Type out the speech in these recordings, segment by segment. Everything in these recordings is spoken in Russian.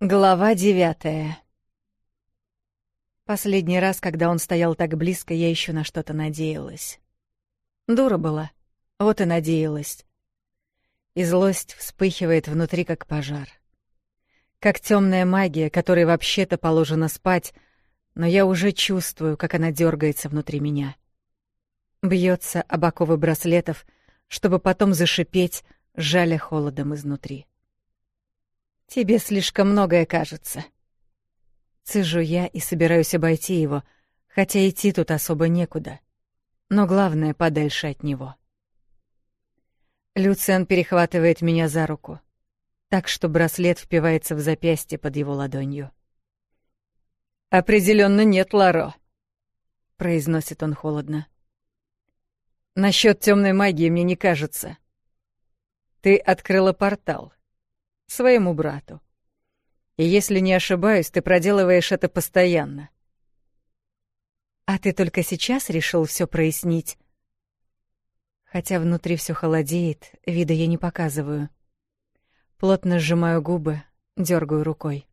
Глава девятая. Последний раз, когда он стоял так близко, я еще на что-то надеялась. Дура была. Вот и надеялась. И злость вспыхивает внутри, как пожар. Как темная магия, которой вообще-то положено спать, но я уже чувствую, как она дергается внутри меня. Бьется об оковы браслетов, чтобы потом зашипеть, жаля холодом изнутри. Тебе слишком многое кажется. Цежу я и собираюсь обойти его, хотя идти тут особо некуда. Но главное — подальше от него. Люцен перехватывает меня за руку, так что браслет впивается в запястье под его ладонью. Определенно нет, Ларо», — произносит он холодно. «Насчет темной магии мне не кажется. Ты открыла портал своему брату. И если не ошибаюсь, ты проделываешь это постоянно. А ты только сейчас решил все прояснить? Хотя внутри все холодеет, вида я не показываю. Плотно сжимаю губы, дергаю рукой.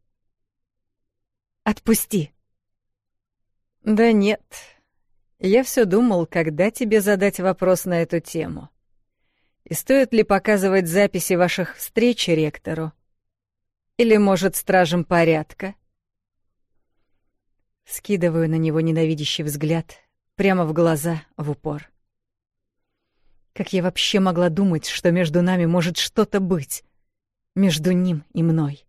Отпусти. Да нет. Я все думал, когда тебе задать вопрос на эту тему. И стоит ли показывать записи ваших встреч ректору? Или, может, стражам порядка? Скидываю на него ненавидящий взгляд, прямо в глаза, в упор. Как я вообще могла думать, что между нами может что-то быть? Между ним и мной.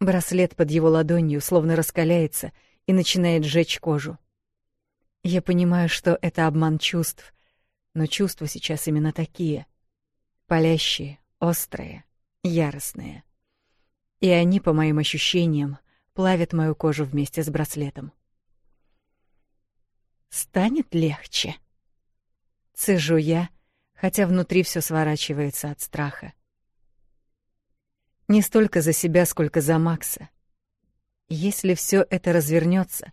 Браслет под его ладонью словно раскаляется и начинает жечь кожу. Я понимаю, что это обман чувств, но чувства сейчас именно такие. Палящие, острые, яростные. И они, по моим ощущениям, плавят мою кожу вместе с браслетом. «Станет легче?» Цежу я, хотя внутри все сворачивается от страха. Не столько за себя, сколько за Макса. Если все это развернется,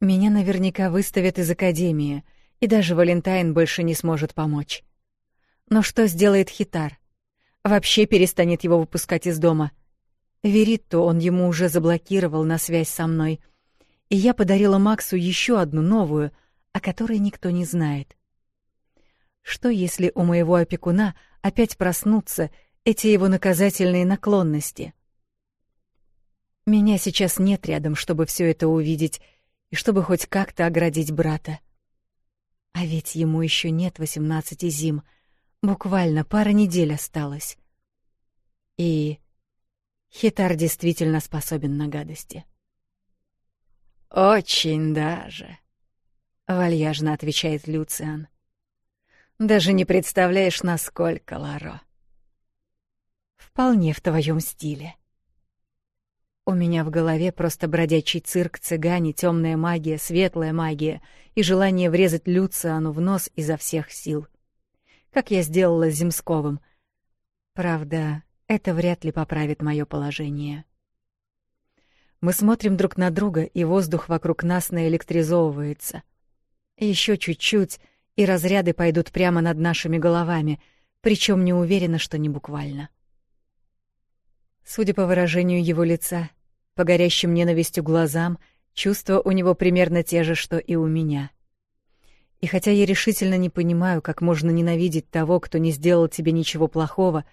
меня наверняка выставят из Академии — и даже Валентайн больше не сможет помочь. Но что сделает Хитар? Вообще перестанет его выпускать из дома. Верит-то он ему уже заблокировал на связь со мной. И я подарила Максу еще одну новую, о которой никто не знает. Что если у моего опекуна опять проснутся эти его наказательные наклонности? Меня сейчас нет рядом, чтобы все это увидеть и чтобы хоть как-то оградить брата. — а ведь ему еще нет восемнадцати зим. Буквально пара недель осталось. И Хитар действительно способен на гадости. Очень даже, вальяжно отвечает Люциан. Даже не представляешь, насколько, Ларо. Вполне в твоем стиле. У меня в голове просто бродячий цирк, цыгане, темная магия, светлая магия и желание врезать Люциану в нос изо всех сил. Как я сделала с Земсковым. Правда, это вряд ли поправит мое положение. Мы смотрим друг на друга, и воздух вокруг нас наэлектризовывается. Еще чуть-чуть, и разряды пойдут прямо над нашими головами, причем не уверена, что не буквально. Судя по выражению его лица, по горящим ненавистью глазам чувства у него примерно те же, что и у меня. И хотя я решительно не понимаю, как можно ненавидеть того, кто не сделал тебе ничего плохого,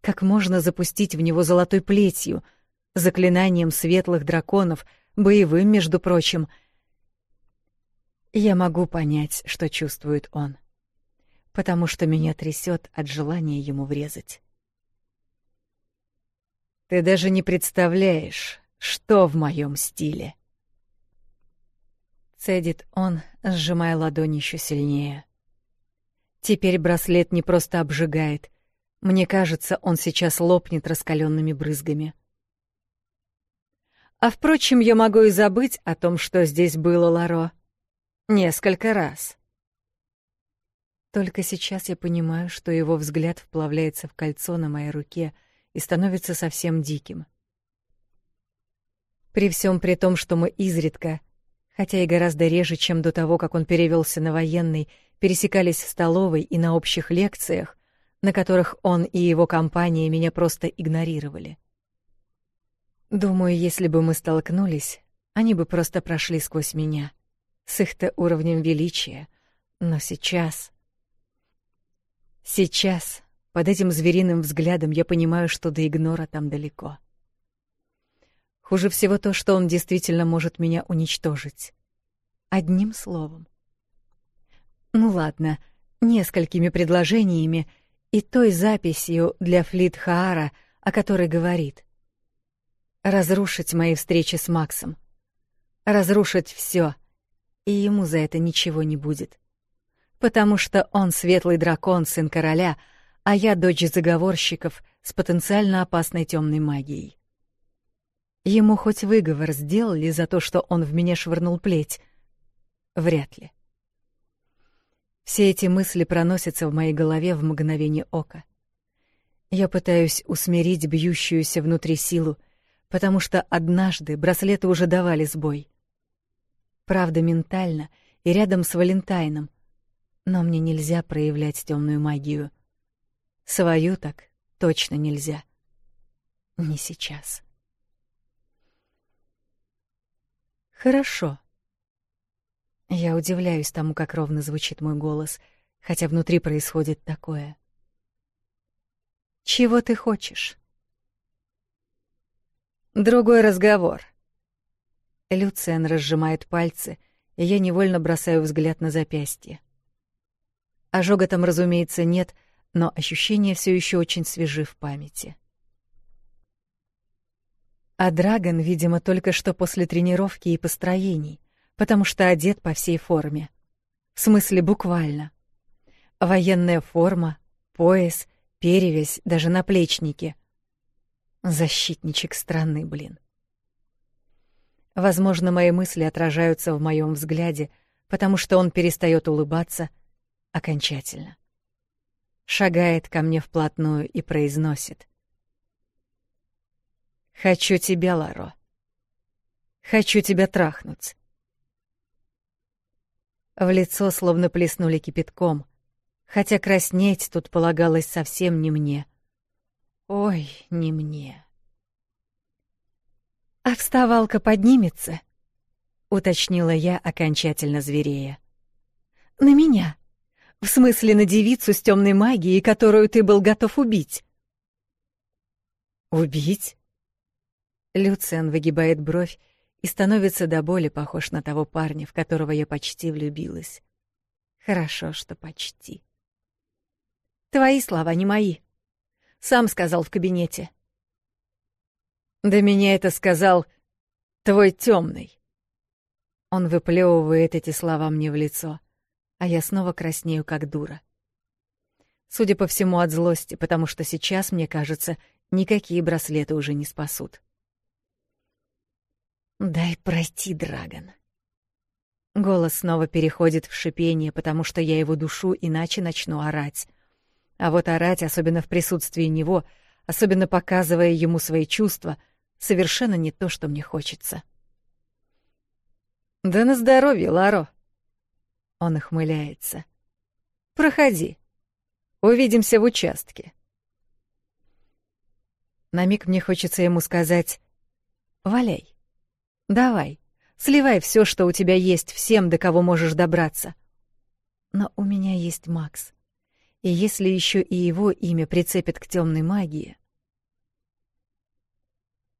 как можно запустить в него золотой плетью, заклинанием светлых драконов, боевым, между прочим, я могу понять, что чувствует он, потому что меня трясет от желания ему врезать. Ты даже не представляешь, что в моем стиле? Цедит он, сжимая ладонь еще сильнее. Теперь браслет не просто обжигает. Мне кажется, он сейчас лопнет раскаленными брызгами. А впрочем, я могу и забыть о том, что здесь было, Ларо. Несколько раз. Только сейчас я понимаю, что его взгляд вплавляется в кольцо на моей руке и становится совсем диким — при всем при том, что мы изредка, хотя и гораздо реже, чем до того, как он перевелся на военный, пересекались в столовой и на общих лекциях, на которых он и его компания меня просто игнорировали. Думаю, если бы мы столкнулись, они бы просто прошли сквозь меня, с их-то уровнем величия. Но сейчас... Сейчас, под этим звериным взглядом, я понимаю, что до игнора там далеко. — Хуже всего то, что он действительно может меня уничтожить. Одним словом. Ну ладно, несколькими предложениями и той записью для Флит Хаара, о которой говорит. Разрушить мои встречи с Максом. Разрушить все, И ему за это ничего не будет. Потому что он светлый дракон, сын короля, а я дочь заговорщиков с потенциально опасной темной магией. Ему хоть выговор сделали за то, что он в меня швырнул плеть? Вряд ли. Все эти мысли проносятся в моей голове в мгновение ока. Я пытаюсь усмирить бьющуюся внутри силу, потому что однажды браслеты уже давали сбой. Правда, ментально и рядом с Валентайном, но мне нельзя проявлять темную магию. Свою так точно нельзя. Не сейчас. — Хорошо. Я удивляюсь тому, как ровно звучит мой голос, хотя внутри происходит такое. Чего ты хочешь? Другой разговор. Люцен разжимает пальцы, и я невольно бросаю взгляд на запястье. Ожога там, разумеется, нет, но ощущение все еще очень свежи в памяти. А Драгон, видимо, только что после тренировки и построений, потому что одет по всей форме. В смысле буквально. Военная форма, пояс, перевязь, даже наплечники. Защитничек страны, блин. Возможно, мои мысли отражаются в моем взгляде, потому что он перестает улыбаться окончательно. Шагает ко мне вплотную и произносит. Хочу тебя, Ларо. Хочу тебя трахнуть. В лицо словно плеснули кипятком, хотя краснеть тут полагалось совсем не мне. Ой, не мне. А вставалка поднимется, уточнила я окончательно зверея. На меня. В смысле, на девицу с темной магией, которую ты был готов убить. Убить? Люциан выгибает бровь и становится до боли похож на того парня, в которого я почти влюбилась. Хорошо, что почти. Твои слова не мои. Сам сказал в кабинете. Да меня это сказал твой темный. Он выплевывает эти слова мне в лицо, а я снова краснею, как дура. Судя по всему, от злости, потому что сейчас, мне кажется, никакие браслеты уже не спасут. «Дай пройти, Драгон». Голос снова переходит в шипение, потому что я его душу, иначе начну орать. А вот орать, особенно в присутствии него, особенно показывая ему свои чувства, совершенно не то, что мне хочется. «Да на здоровье, Ларо!» Он охмыляется. «Проходи. Увидимся в участке». На миг мне хочется ему сказать «Валяй». Давай, сливай все, что у тебя есть, всем, до кого можешь добраться. Но у меня есть Макс. И если еще и его имя прицепят к темной магии...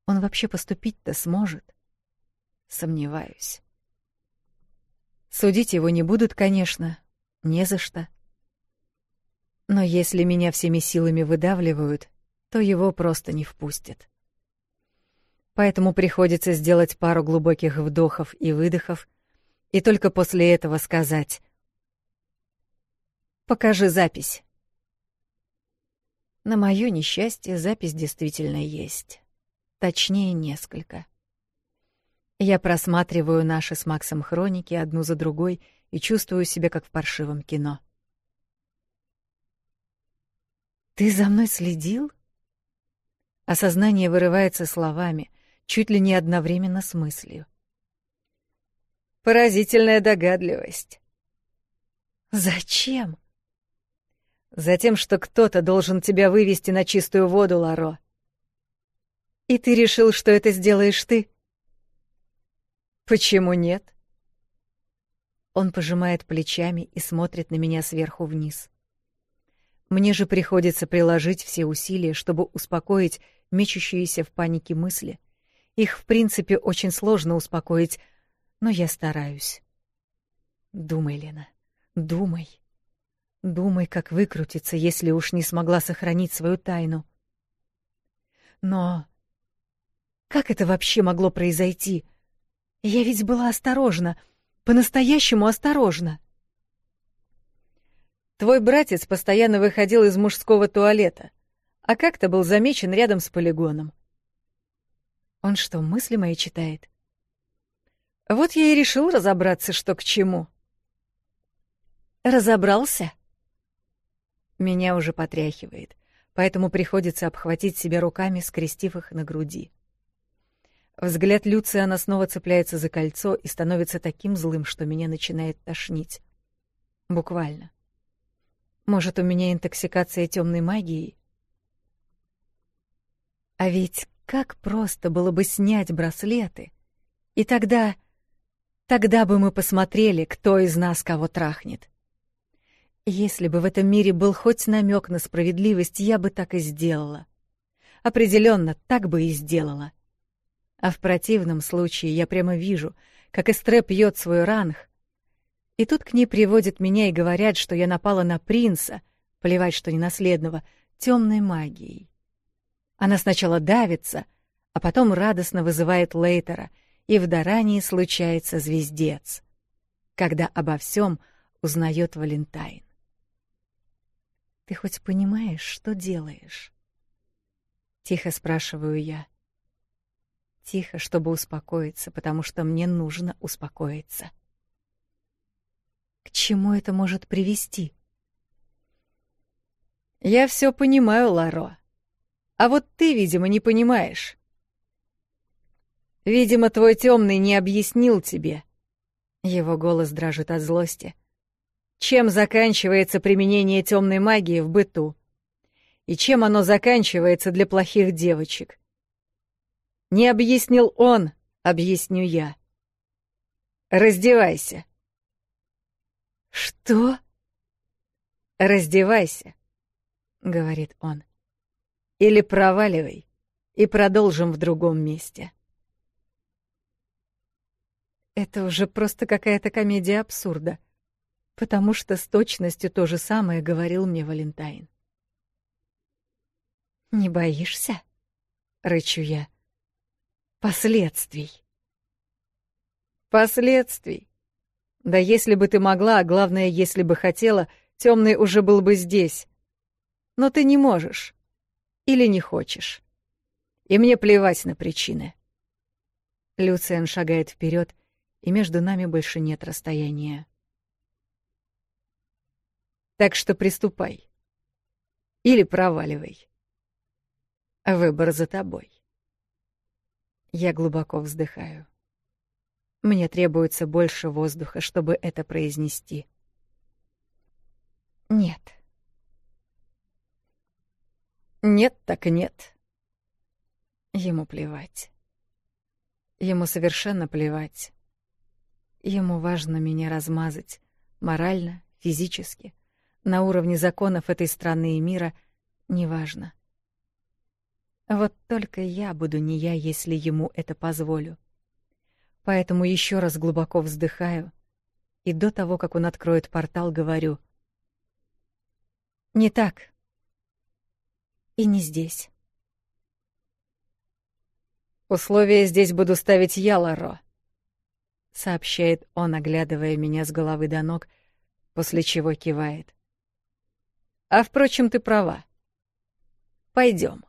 Он вообще поступить-то сможет? Сомневаюсь. Судить его не будут, конечно, не за что. Но если меня всеми силами выдавливают, то его просто не впустят поэтому приходится сделать пару глубоких вдохов и выдохов, и только после этого сказать «Покажи запись». На моё несчастье запись действительно есть. Точнее, несколько. Я просматриваю наши с Максом хроники одну за другой и чувствую себя как в паршивом кино. «Ты за мной следил?» Осознание вырывается словами — чуть ли не одновременно с мыслью. Поразительная догадливость. Зачем? Затем, что кто-то должен тебя вывести на чистую воду, Ларо. И ты решил, что это сделаешь ты? Почему нет? Он пожимает плечами и смотрит на меня сверху вниз. Мне же приходится приложить все усилия, чтобы успокоить мечущиеся в панике мысли — их, в принципе, очень сложно успокоить, но я стараюсь. Думай, Лена, думай. Думай, как выкрутиться, если уж не смогла сохранить свою тайну. Но как это вообще могло произойти? Я ведь была осторожна, по-настоящему осторожна. Твой братец постоянно выходил из мужского туалета, а как-то был замечен рядом с полигоном. Он что, мысли мои читает? Вот я и решил разобраться, что к чему. Разобрался? Меня уже потряхивает, поэтому приходится обхватить себя руками, скрестив их на груди. Взгляд Люциана снова цепляется за кольцо и становится таким злым, что меня начинает тошнить. Буквально. Может, у меня интоксикация темной магией? А ведь как просто было бы снять браслеты. И тогда... Тогда бы мы посмотрели, кто из нас кого трахнет. Если бы в этом мире был хоть намек на справедливость, я бы так и сделала. Определенно, так бы и сделала. А в противном случае я прямо вижу, как Эстре пьет свой ранг. И тут к ней приводят меня и говорят, что я напала на принца, плевать, что не наследного, темной магией. Она сначала давится, а потом радостно вызывает Лейтера, и в дарании случается звездец, когда обо всем узнает Валентайн. «Ты хоть понимаешь, что делаешь?» Тихо спрашиваю я. Тихо, чтобы успокоиться, потому что мне нужно успокоиться. К чему это может привести? Я все понимаю, Ларо. А вот ты, видимо, не понимаешь. Видимо, твой темный не объяснил тебе. Его голос дрожит от злости. Чем заканчивается применение темной магии в быту? И чем оно заканчивается для плохих девочек? Не объяснил он, объясню я. Раздевайся. Что? Раздевайся, говорит он. Или проваливай, и продолжим в другом месте. Это уже просто какая-то комедия абсурда, потому что с точностью то же самое говорил мне Валентайн. «Не боишься?» — рычу я. «Последствий». «Последствий? Да если бы ты могла, а главное, если бы хотела, темный уже был бы здесь. Но ты не можешь или не хочешь. И мне плевать на причины. Люциан шагает вперед, и между нами больше нет расстояния. Так что приступай. Или проваливай. Выбор за тобой. Я глубоко вздыхаю. Мне требуется больше воздуха, чтобы это произнести. Нет. Нет так нет. Ему плевать. Ему совершенно плевать. Ему важно меня размазать морально, физически, на уровне законов этой страны и мира, неважно. Вот только я буду не я, если ему это позволю. Поэтому еще раз глубоко вздыхаю и до того, как он откроет портал, говорю: "Не так и не здесь. «Условия здесь буду ставить я, Ларо», — сообщает он, оглядывая меня с головы до ног, после чего кивает. «А, впрочем, ты права. Пойдем.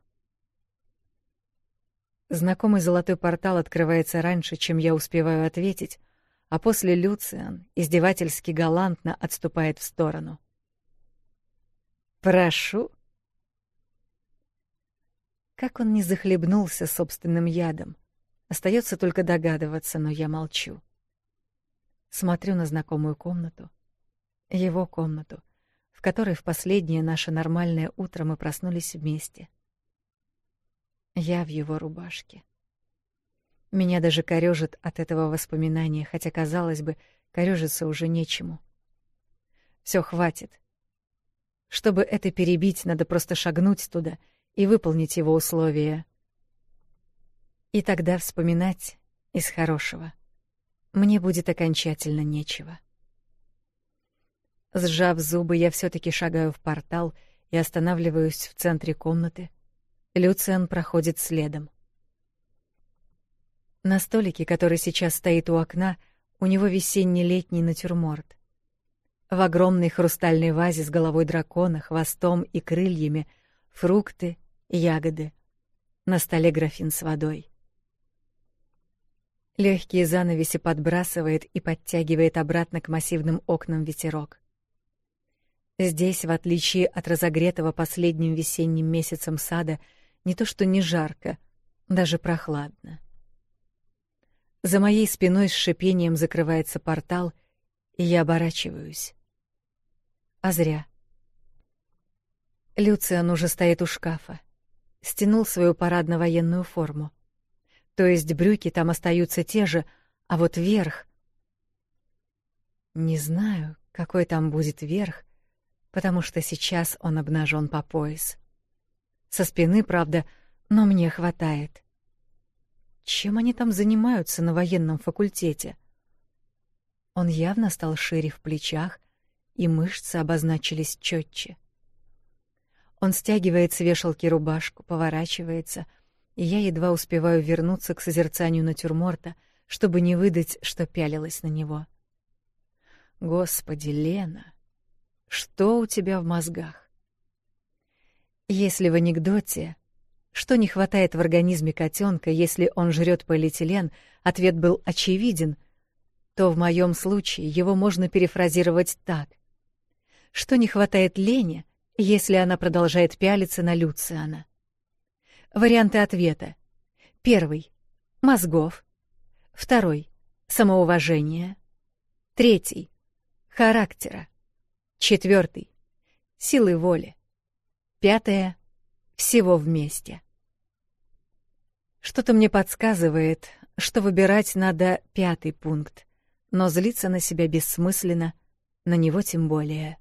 Знакомый золотой портал открывается раньше, чем я успеваю ответить, а после Люциан издевательски галантно отступает в сторону. «Прошу», как он не захлебнулся собственным ядом? Остается только догадываться, но я молчу. Смотрю на знакомую комнату. Его комнату, в которой в последнее наше нормальное утро мы проснулись вместе. Я в его рубашке. Меня даже корёжит от этого воспоминания, хотя, казалось бы, корёжиться уже нечему. Всё, хватит. Чтобы это перебить, надо просто шагнуть туда — и выполнить его условия. И тогда вспоминать из хорошего мне будет окончательно нечего. Сжав зубы, я все таки шагаю в портал и останавливаюсь в центре комнаты. Люциан проходит следом. На столике, который сейчас стоит у окна, у него весенне-летний натюрморт. В огромной хрустальной вазе с головой дракона, хвостом и крыльями фрукты ягоды. На столе графин с водой. Легкие занавеси подбрасывает и подтягивает обратно к массивным окнам ветерок. Здесь, в отличие от разогретого последним весенним месяцем сада, не то что не жарко, даже прохладно. За моей спиной с шипением закрывается портал, и я оборачиваюсь. А зря. Люциан уже стоит у шкафа стянул свою парадно-военную форму. То есть брюки там остаются те же, а вот верх... Не знаю, какой там будет верх, потому что сейчас он обнажен по пояс. Со спины, правда, но мне хватает. Чем они там занимаются на военном факультете? Он явно стал шире в плечах, и мышцы обозначились четче. Он стягивает с вешалки рубашку, поворачивается, и я едва успеваю вернуться к созерцанию натюрморта, чтобы не выдать, что пялилась на него. Господи, Лена, что у тебя в мозгах? Если в анекдоте, что не хватает в организме котенка, если он жрет полиэтилен, ответ был очевиден, то в моем случае его можно перефразировать так: что не хватает Лене? если она продолжает пялиться на Люциана. Варианты ответа. Первый — мозгов. Второй — самоуважения. Третий — характера. Четвертый — силы воли. Пятое — всего вместе. Что-то мне подсказывает, что выбирать надо пятый пункт, но злиться на себя бессмысленно, на него тем более —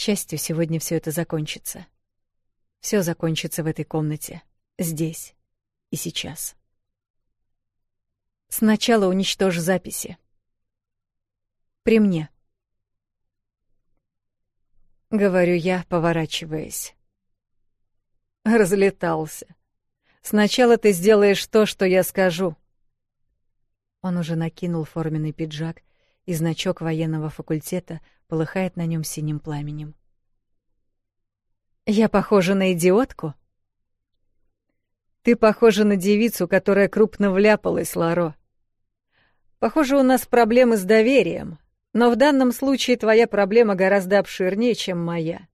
счастью, сегодня все это закончится. Все закончится в этой комнате, здесь и сейчас. Сначала уничтожь записи. При мне. Говорю я, поворачиваясь. Разлетался. Сначала ты сделаешь то, что я скажу. Он уже накинул форменный пиджак, и значок военного факультета полыхает на нем синим пламенем. «Я похожа на идиотку?» «Ты похожа на девицу, которая крупно вляпалась, Ларо. Похоже, у нас проблемы с доверием, но в данном случае твоя проблема гораздо обширнее, чем моя.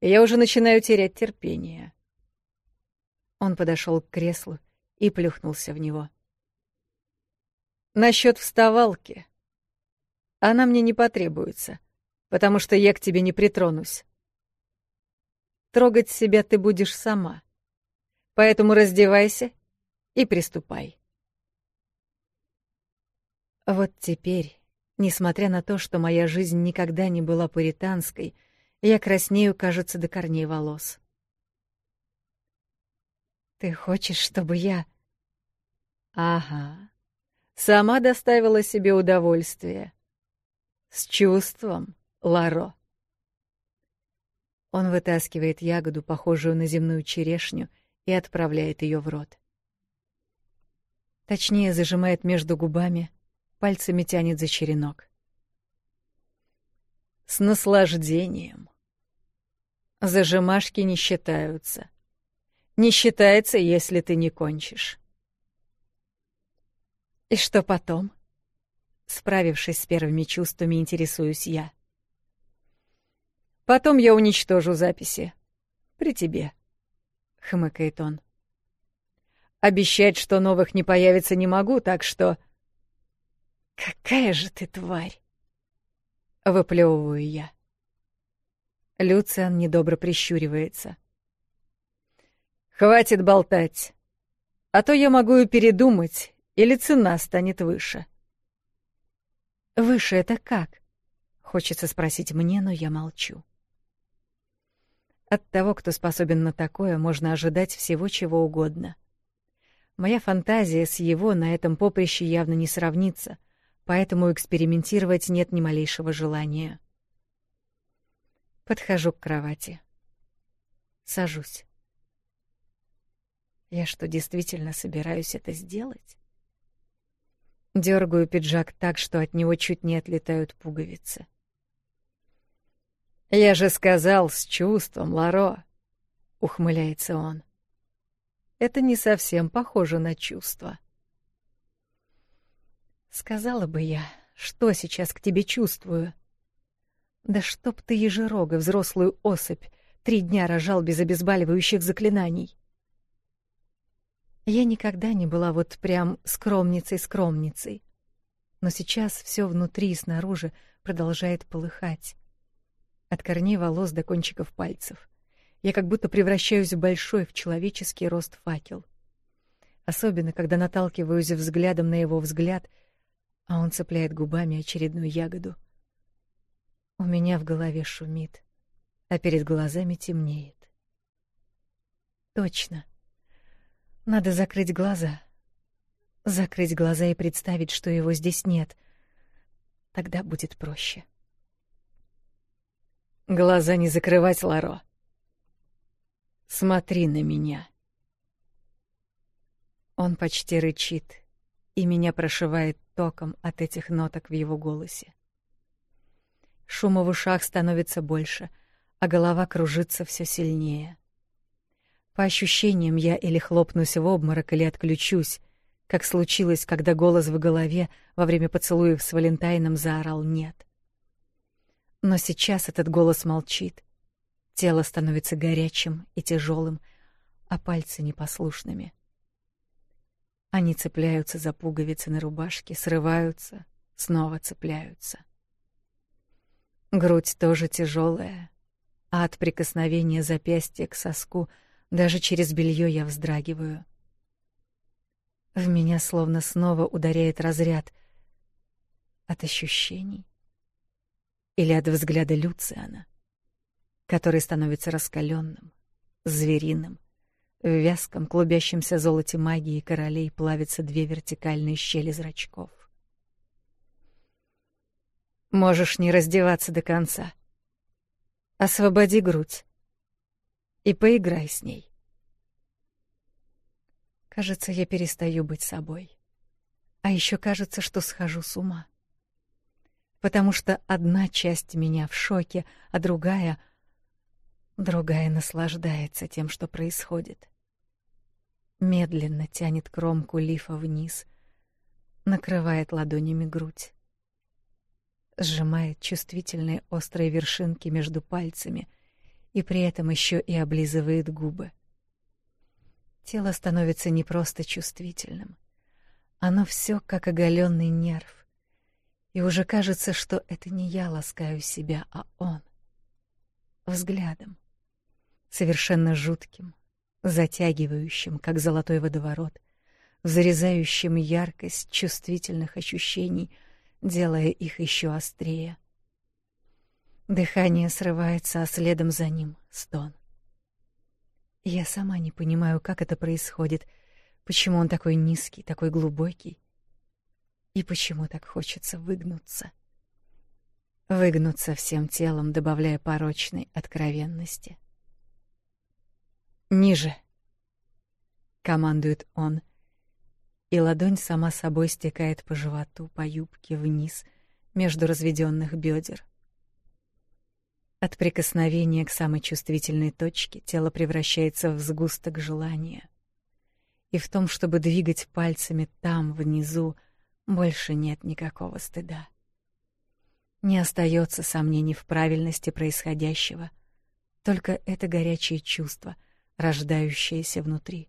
И я уже начинаю терять терпение». Он подошел к креслу и плюхнулся в него. «Насчет вставалки она мне не потребуется, потому что я к тебе не притронусь. Трогать себя ты будешь сама. Поэтому раздевайся и приступай. Вот теперь, несмотря на то, что моя жизнь никогда не была пуританской, я краснею, кажется, до корней волос. Ты хочешь, чтобы я... Ага. Сама доставила себе удовольствие. С чувством, Ларо. Он вытаскивает ягоду, похожую на земную черешню, и отправляет ее в рот. Точнее, зажимает между губами, пальцами тянет за черенок. С наслаждением. Зажимашки не считаются. Не считается, если ты не кончишь. И что потом? Справившись с первыми чувствами, интересуюсь я. «Потом я уничтожу записи. При тебе», — хмыкает он. «Обещать, что новых не появится, не могу, так что...» «Какая же ты тварь!» — Выплёвываю я. Люциан недобро прищуривается. «Хватит болтать, а то я могу и передумать, или цена станет выше». Выше это как? Хочется спросить мне, но я молчу. От того, кто способен на такое, можно ожидать всего чего угодно. Моя фантазия с его на этом поприще явно не сравнится, поэтому экспериментировать нет ни малейшего желания. Подхожу к кровати. Сажусь. Я что, действительно собираюсь это сделать? Дергаю пиджак так, что от него чуть не отлетают пуговицы. «Я же сказал, с чувством, Ларо!» — ухмыляется он. «Это не совсем похоже на чувство». «Сказала бы я, что сейчас к тебе чувствую?» «Да чтоб ты, ежерога, взрослую особь, три дня рожал без обезболивающих заклинаний!» Я никогда не была вот прям скромницей-скромницей. Но сейчас все внутри и снаружи продолжает полыхать. От корней волос до кончиков пальцев. Я как будто превращаюсь в большой, в человеческий рост факел. Особенно, когда наталкиваюсь взглядом на его взгляд, а он цепляет губами очередную ягоду. У меня в голове шумит, а перед глазами темнеет. Точно. Надо закрыть глаза. Закрыть глаза и представить, что его здесь нет. Тогда будет проще. Глаза не закрывать, Ларо. Смотри на меня. Он почти рычит, и меня прошивает током от этих ноток в его голосе. Шума в ушах становится больше, а голова кружится все сильнее. По ощущениям, я или хлопнусь в обморок, или отключусь, как случилось, когда голос в голове во время поцелуев с Валентайном заорал «нет». Но сейчас этот голос молчит. Тело становится горячим и тяжелым, а пальцы непослушными. Они цепляются за пуговицы на рубашке, срываются, снова цепляются. Грудь тоже тяжелая, а от прикосновения запястья к соску — даже через белье я вздрагиваю. В меня словно снова ударяет разряд от ощущений или от взгляда Люциана, который становится раскаленным, звериным. В вязком клубящемся золоте магии королей плавятся две вертикальные щели зрачков. Можешь не раздеваться до конца. Освободи грудь и поиграй с ней. Кажется, я перестаю быть собой. А еще кажется, что схожу с ума. Потому что одна часть меня в шоке, а другая другая наслаждается тем, что происходит. Медленно тянет кромку лифа вниз, накрывает ладонями грудь сжимает чувствительные острые вершинки между пальцами, и при этом еще и облизывает губы. Тело становится не просто чувствительным. Оно все как оголенный нерв. И уже кажется, что это не я ласкаю себя, а он. Взглядом. Совершенно жутким, затягивающим, как золотой водоворот, взрезающим яркость чувствительных ощущений, делая их еще острее — Дыхание срывается, а следом за ним стон. Я сама не понимаю, как это происходит, почему он такой низкий, такой глубокий, и почему так хочется выгнуться. Выгнуться всем телом, добавляя порочной откровенности. «Ниже!» — командует он, и ладонь сама собой стекает по животу, по юбке вниз, между разведенных бедер. От прикосновения к самой чувствительной точке тело превращается в сгусток желания. И в том, чтобы двигать пальцами там, внизу, больше нет никакого стыда. Не остается сомнений в правильности происходящего, только это горячее чувство, рождающееся внутри.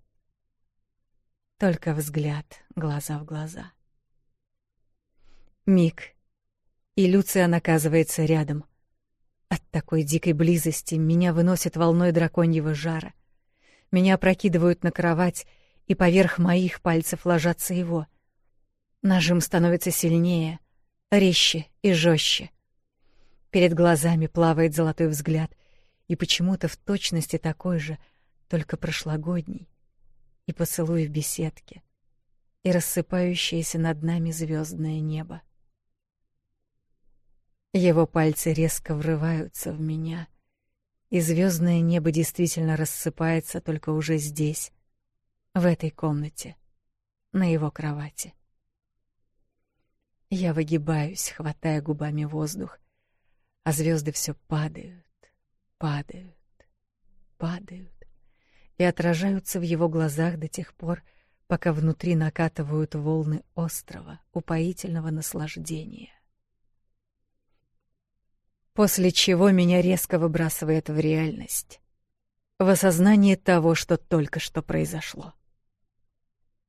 Только взгляд, глаза в глаза. Миг, и Люция оказывается рядом, от такой дикой близости меня выносит волной драконьего жара. Меня опрокидывают на кровать, и поверх моих пальцев ложатся его. Нажим становится сильнее, резче и жестче. Перед глазами плавает золотой взгляд, и почему-то в точности такой же, только прошлогодний. И поцелуй в беседке, и рассыпающееся над нами звездное небо. Его пальцы резко врываются в меня, и звездное небо действительно рассыпается только уже здесь, в этой комнате, на его кровати. Я выгибаюсь, хватая губами воздух, а звезды все падают, падают, падают и отражаются в его глазах до тех пор, пока внутри накатывают волны острова упоительного наслаждения после чего меня резко выбрасывает в реальность, в осознание того, что только что произошло.